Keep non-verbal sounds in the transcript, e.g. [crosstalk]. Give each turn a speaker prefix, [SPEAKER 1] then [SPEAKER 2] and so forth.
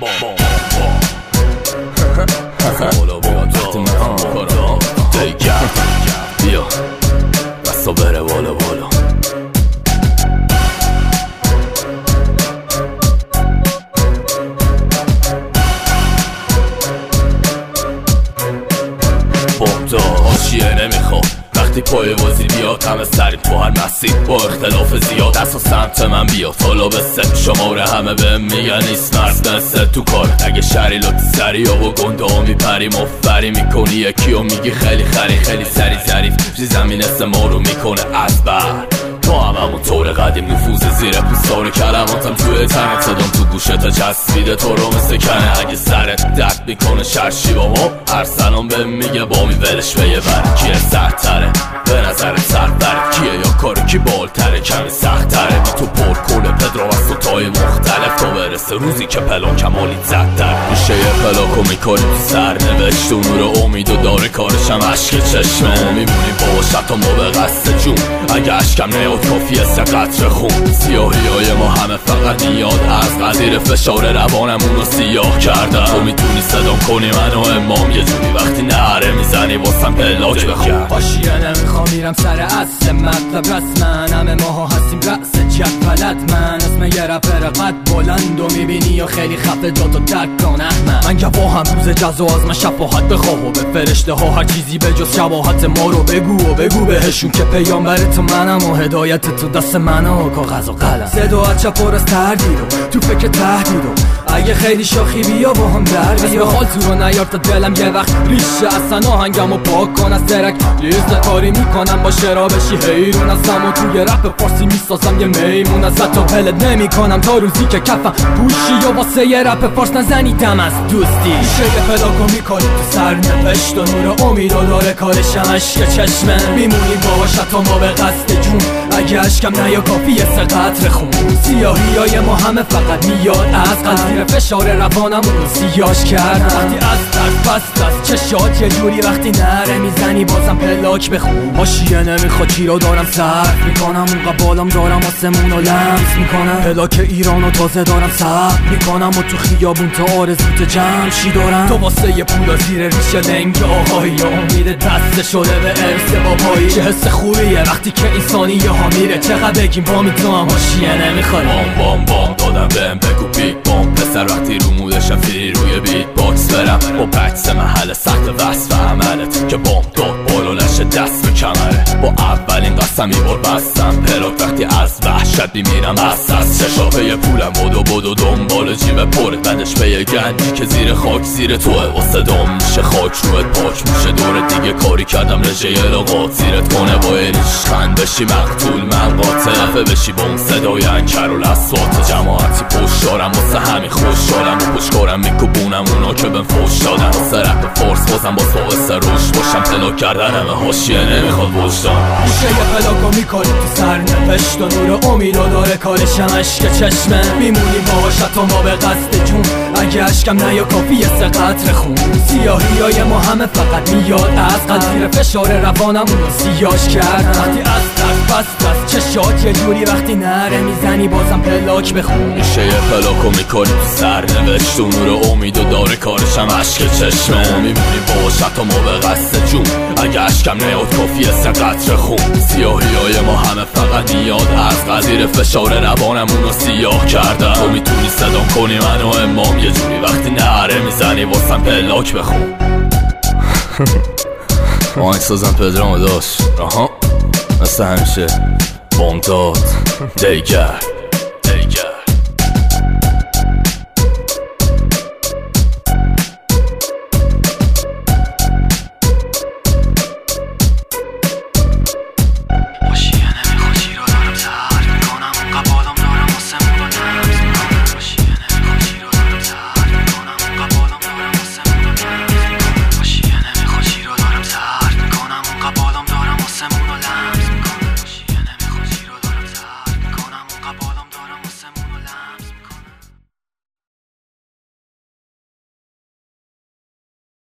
[SPEAKER 1] بام بکنم دیگر بیا بره بالا بالا وقتی پای بازی بیاد همه سریم تو هر مسیر با اختلاف زیاد دست و سمت من بیاد. حالا به شماره همه به میگن نیست مرد تو کار. اگه شری لطی سری با گنده ها میپری مفری می‌کنی. یکی و میگی خیلی خری خیلی سری ظریف. زمین ما رو می‌کنه از بر تو هم همون طور قدیم نفوز زیر پوستار کلماتم توی تنت صدام تو گوشت چسبیده تو رو مثل کنه. اگه سرت درد می‌کنه شرشی با ما. هر سلام به میگه با می ولش به یه بر. کیه سرتره؟ برسه روزی که پلان کمالی زد در یه پلاکو می‌کنی سر نوشت و نور امید و داره کارشم عشق چشمه. میمونی با تا ما به قصد جون. اگه عشقم نیاد کافیه سه قطر خون. سیاهی های ما همه فقط میاد از قدیر فشار روانمون رو سیاه کردم تو می‌تونی صدام کنی منو امام یه جوری وقتی نهره می‌زنی واسم پلاک بخون.
[SPEAKER 2] باشیه نمی‌خوام میرم سر اصل مطلب رسمن. همه ماها هستیم رأس جدولت من اسم یه رپر قد بلند و می‌بینی یا خیلی خفه جاتو درک کنه من من گواهم روز جز و از من شفاحت بخواه و به فرشته ها هر چیزی به جز شباهت ما رو بگو و بگو بهشون که پیامبر تو منم و هدایت تو دست من و کاغذ و قلم. صدا چپ پر از تردید تو فکر تهدید اگه خیلی شاخی بیا با هم در بیا. حال تو رو نیار تا دلم یه وقت ریشه اصلا آهنگمو پاک کن از درک. لیست کاری می‌کنم با شرا بشی حیرون ازم و توی رپ فارسی می‌سازم یه میمون از تو پلت نمی‌کنم تا روزی که کفم. پوشی و واسه یه رپ فارس نزنیدم از دوستی. شیه پلاکو می‌کنی تو سر نوشت و نور امید و داره کارشم عشق چشمه میمونی بابا تا ما به قصد. اگه عشقم نیا کافیه سه قطر خون. سیاهی های ما همه فقط میاد از قدیر فشار روانم رو سیاش کردم وقتی از از چشات یه جوری وقتی نره می‌زنی؟ بازم پلاک بخون حاشیه نمی‌خواد چی رو دارم صرف می‌کنم. اون بالام دارم آسمون رو لمس می‌کنم. پلاک ایران و تازه دارم سب می‌کنم. و تو خیابون تا آرزوت جمشی دارم؟ تو واسه یه پولا زیر ریش لنگ آقایی. امید دست شده به ارث بابایی. چه حس خوبیه وقتی که انسانی ها میره. چقدر بگیم با می تو هم حاشیه نمی‌خواد
[SPEAKER 1] بام بام بام دادم بهم بگو بیگ بام. پسر وقتی رو مودشم بیت باکس برم با بکس محل سخت وصف عملت که بام داد بالا نشه دست به کمره. با اولین قسم بار بستم. پلاک وقتی از وحشت بیمیرم از از یه پولم. بدو بدو دنبال جیب پر. بندش به یه گنجی که زیر خاک زیر توه واسه دام میشه خاک. روت پاک میشه دور دیگه. کاری کردم رژه لغات زیرت کنه با خند بشی مقتول من قاطع. بشی با اون صدای انکر و لسوات جماعتی پشت دارم واسه همین خوش و پشکارم میکوبونم اونا که بهم فوش دادن. واسه رپ فورس بازم با باعث روش باشم. پلاک کردن همه حاشیه نمی‌خواد وجدان.
[SPEAKER 2] میشه یه می‌کنی تو سر نوشت و نور امید و داره کارشم عشق چشمه. میمونی باهاش تا ما به قصد جون. اگه عشقم نیا کافیه سه قطر خون. سیاهی های ما همه فقط میاد از قدیر فشار روانم سیاش کرد. وقتی از درد بست از چشات یه جوری وقتی نره می‌زنی بازم پلاک بخون
[SPEAKER 1] میشه یه پلاکو می‌کنی تو سر نوشت و نور امید و داره کارشم عشق چشمه. میمونی باهاش تا ما به قصد جون. اگه عشقم نیاد کافیه سه قطر خون. سیاهی های ما همه فقط میاد از قدیر فشار روانمون رو سیاه کردم تو می‌تونی صدام کنی منو امام یه جوری وقتی نهره می‌زنی واسم پلاک بخون. [laughs] آهنگ سازم پدرامو داشت. آها مثل همیشه. بامداد [laughs] دیگر.